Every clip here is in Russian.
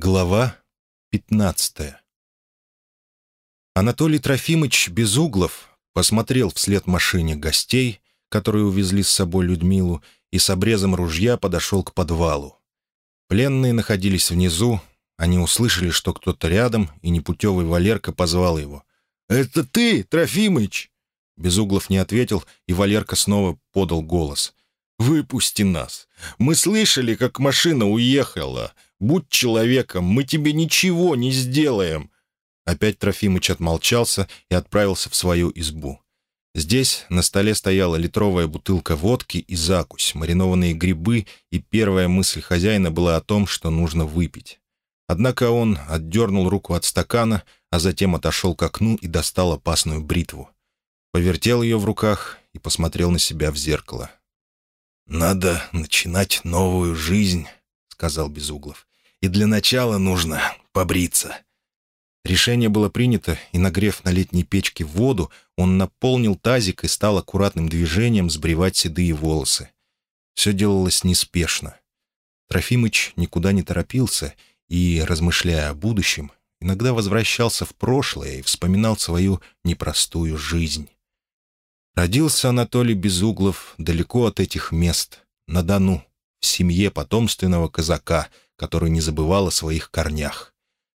Глава 15 Анатолий Трофимович Безуглов посмотрел вслед машине гостей, которые увезли с собой Людмилу, и с обрезом ружья подошел к подвалу. Пленные находились внизу, они услышали, что кто-то рядом, и непутевый Валерка позвал его. «Это ты, Трофимыч?» Безуглов не ответил, и Валерка снова подал голос. «Выпусти нас. Мы слышали, как машина уехала. Будь человеком, мы тебе ничего не сделаем!» Опять Трофимыч отмолчался и отправился в свою избу. Здесь на столе стояла литровая бутылка водки и закусь, маринованные грибы, и первая мысль хозяина была о том, что нужно выпить. Однако он отдернул руку от стакана, а затем отошел к окну и достал опасную бритву. Повертел ее в руках и посмотрел на себя в зеркало. «Надо начинать новую жизнь», — сказал Безуглов и для начала нужно побриться». Решение было принято, и, нагрев на летней печке воду, он наполнил тазик и стал аккуратным движением сбривать седые волосы. Все делалось неспешно. Трофимыч никуда не торопился и, размышляя о будущем, иногда возвращался в прошлое и вспоминал свою непростую жизнь. Родился Анатолий Безуглов далеко от этих мест, на Дону, в семье потомственного казака — который не забывал о своих корнях.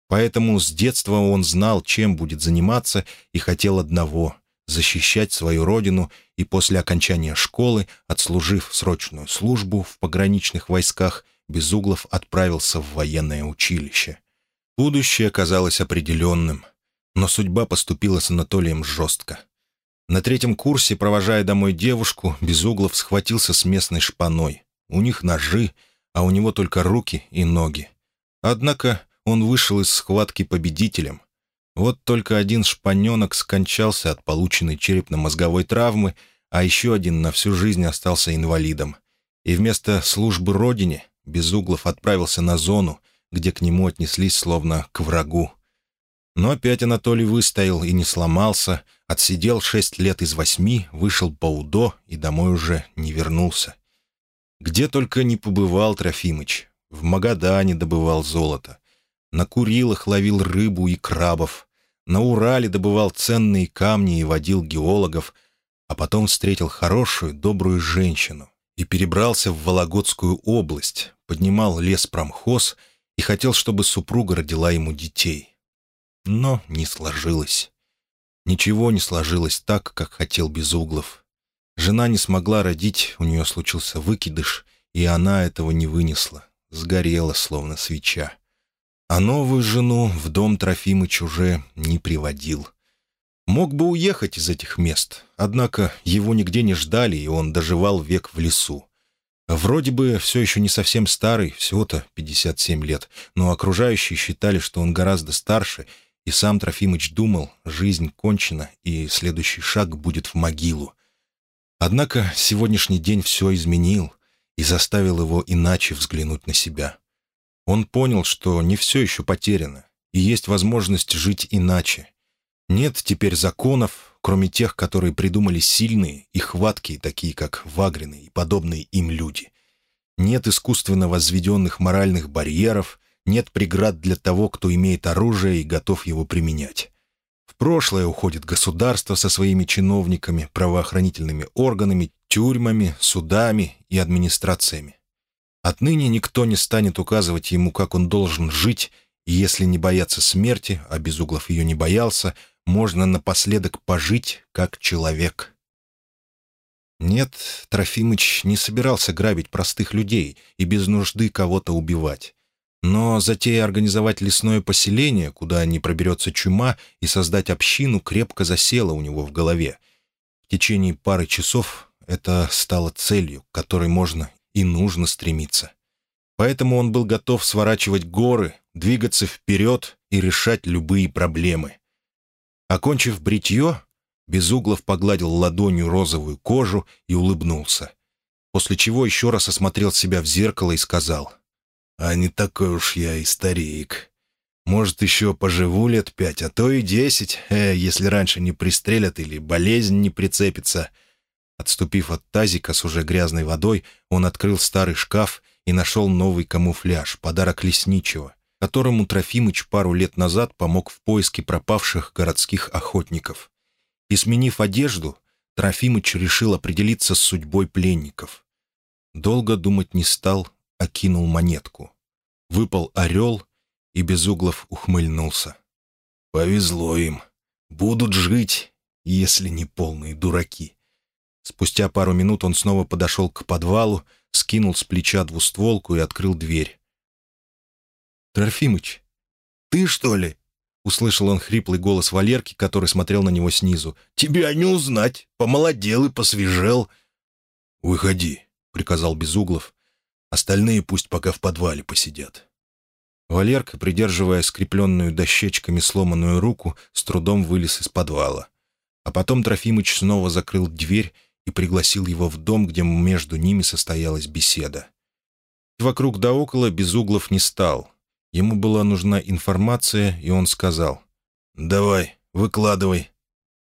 Поэтому с детства он знал, чем будет заниматься, и хотел одного — защищать свою родину, и после окончания школы, отслужив срочную службу в пограничных войсках, Безуглов отправился в военное училище. Будущее казалось определенным, но судьба поступила с Анатолием жестко. На третьем курсе, провожая домой девушку, Безуглов схватился с местной шпаной. У них ножи — а у него только руки и ноги. Однако он вышел из схватки победителем. Вот только один шпаненок скончался от полученной черепно-мозговой травмы, а еще один на всю жизнь остался инвалидом. И вместо службы родине Безуглов отправился на зону, где к нему отнеслись словно к врагу. Но опять Анатолий выстоял и не сломался, отсидел шесть лет из восьми, вышел по УДО и домой уже не вернулся. Где только не побывал Трофимыч. В Магадане добывал золото. На Курилах ловил рыбу и крабов. На Урале добывал ценные камни и водил геологов. А потом встретил хорошую, добрую женщину и перебрался в Вологодскую область, поднимал лес промхоз и хотел, чтобы супруга родила ему детей. Но не сложилось. Ничего не сложилось так, как хотел Безуглов. Жена не смогла родить, у нее случился выкидыш, и она этого не вынесла, сгорела, словно свеча. А новую жену в дом Трофимыч уже не приводил. Мог бы уехать из этих мест, однако его нигде не ждали, и он доживал век в лесу. Вроде бы все еще не совсем старый, всего-то 57 лет, но окружающие считали, что он гораздо старше, и сам Трофимыч думал, жизнь кончена, и следующий шаг будет в могилу. Однако сегодняшний день все изменил и заставил его иначе взглянуть на себя. Он понял, что не все еще потеряно, и есть возможность жить иначе. Нет теперь законов, кроме тех, которые придумали сильные и хваткие, такие как Вагрины и подобные им люди. Нет искусственно возведенных моральных барьеров, нет преград для того, кто имеет оружие и готов его применять. Прошлое уходит государство со своими чиновниками, правоохранительными органами, тюрьмами, судами и администрациями. Отныне никто не станет указывать ему, как он должен жить, и если не бояться смерти, а Безуглов ее не боялся, можно напоследок пожить как человек. Нет, Трофимыч не собирался грабить простых людей и без нужды кого-то убивать. Но затея организовать лесное поселение, куда не проберется чума, и создать общину крепко засела у него в голове. В течение пары часов это стало целью, к которой можно и нужно стремиться. Поэтому он был готов сворачивать горы, двигаться вперед и решать любые проблемы. Окончив бритье, Безуглов погладил ладонью розовую кожу и улыбнулся. После чего еще раз осмотрел себя в зеркало и сказал — а не такой уж я и старик. Может, еще поживу лет пять, а то и десять, э, если раньше не пристрелят или болезнь не прицепится. Отступив от тазика с уже грязной водой, он открыл старый шкаф и нашел новый камуфляж, подарок лесничего. которому Трофимыч пару лет назад помог в поиске пропавших городских охотников. И, сменив одежду, Трофимыч решил определиться с судьбой пленников. Долго думать не стал, а кинул монетку. Выпал орел, и Безуглов ухмыльнулся. «Повезло им. Будут жить, если не полные дураки». Спустя пару минут он снова подошел к подвалу, скинул с плеча двустволку и открыл дверь. «Трофимыч, ты что ли?» — услышал он хриплый голос Валерки, который смотрел на него снизу. «Тебя не узнать. Помолодел и посвежел». «Выходи», — приказал Безуглов. «Остальные пусть пока в подвале посидят». Валерка, придерживая скрепленную дощечками сломанную руку, с трудом вылез из подвала. А потом Трофимыч снова закрыл дверь и пригласил его в дом, где между ними состоялась беседа. Вокруг да около Безуглов не стал. Ему была нужна информация, и он сказал. «Давай, выкладывай».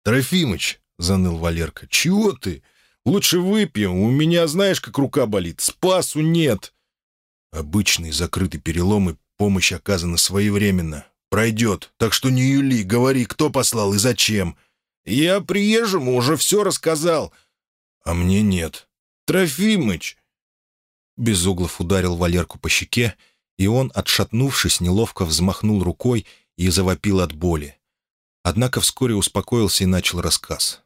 «Трофимыч», — заныл Валерка, — «чего ты? Лучше выпьем, у меня знаешь, как рука болит, спасу нет». Обычный закрытый перелом и помощь оказана своевременно. Пройдет, так что не юли, говори, кто послал и зачем. Я приезжему уже все рассказал. А мне нет. Трофимыч. Безуглов ударил Валерку по щеке, и он, отшатнувшись, неловко взмахнул рукой и завопил от боли. Однако вскоре успокоился и начал рассказ.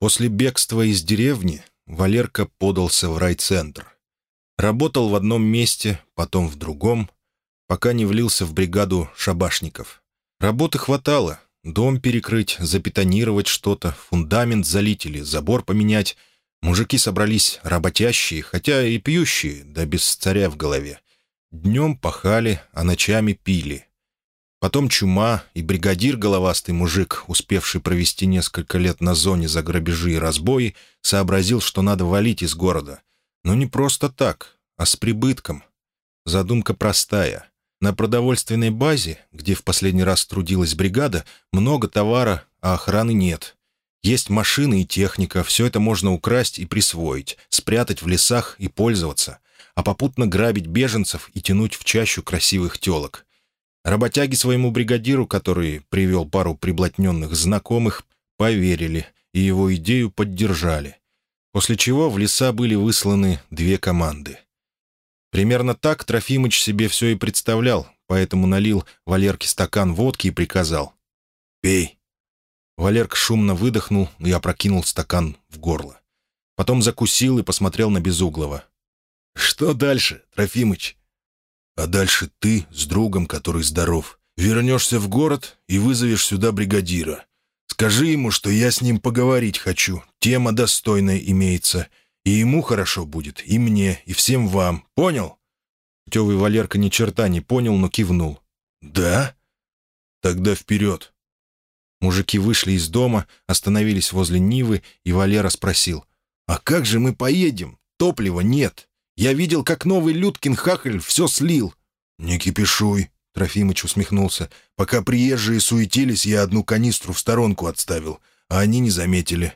После бегства из деревни Валерка подался в райцентр. Работал в одном месте, потом в другом, пока не влился в бригаду шабашников. Работы хватало. Дом перекрыть, запетонировать что-то, фундамент залить или забор поменять. Мужики собрались работящие, хотя и пьющие, да без царя в голове. Днем пахали, а ночами пили. Потом чума и бригадир головастый мужик, успевший провести несколько лет на зоне за грабежи и разбои, сообразил, что надо валить из города — но не просто так, а с прибытком. Задумка простая. На продовольственной базе, где в последний раз трудилась бригада, много товара, а охраны нет. Есть машины и техника, все это можно украсть и присвоить, спрятать в лесах и пользоваться, а попутно грабить беженцев и тянуть в чащу красивых телок. Работяги своему бригадиру, который привел пару приблотненных знакомых, поверили и его идею поддержали после чего в леса были высланы две команды. Примерно так Трофимыч себе все и представлял, поэтому налил Валерке стакан водки и приказал «Пей». Валерка шумно выдохнул и опрокинул стакан в горло. Потом закусил и посмотрел на Безуглова. «Что дальше, Трофимыч?» «А дальше ты с другом, который здоров, вернешься в город и вызовешь сюда бригадира. Скажи ему, что я с ним поговорить хочу. Тема достойная имеется. И ему хорошо будет, и мне, и всем вам. Понял?» Тевый Валерка ни черта не понял, но кивнул. «Да? Тогда вперед!» Мужики вышли из дома, остановились возле Нивы, и Валера спросил. «А как же мы поедем? Топлива нет. Я видел, как новый Людкин Хахаль все слил». «Не кипишуй», — Трофимыч усмехнулся. «Пока приезжие суетились, я одну канистру в сторонку отставил, а они не заметили.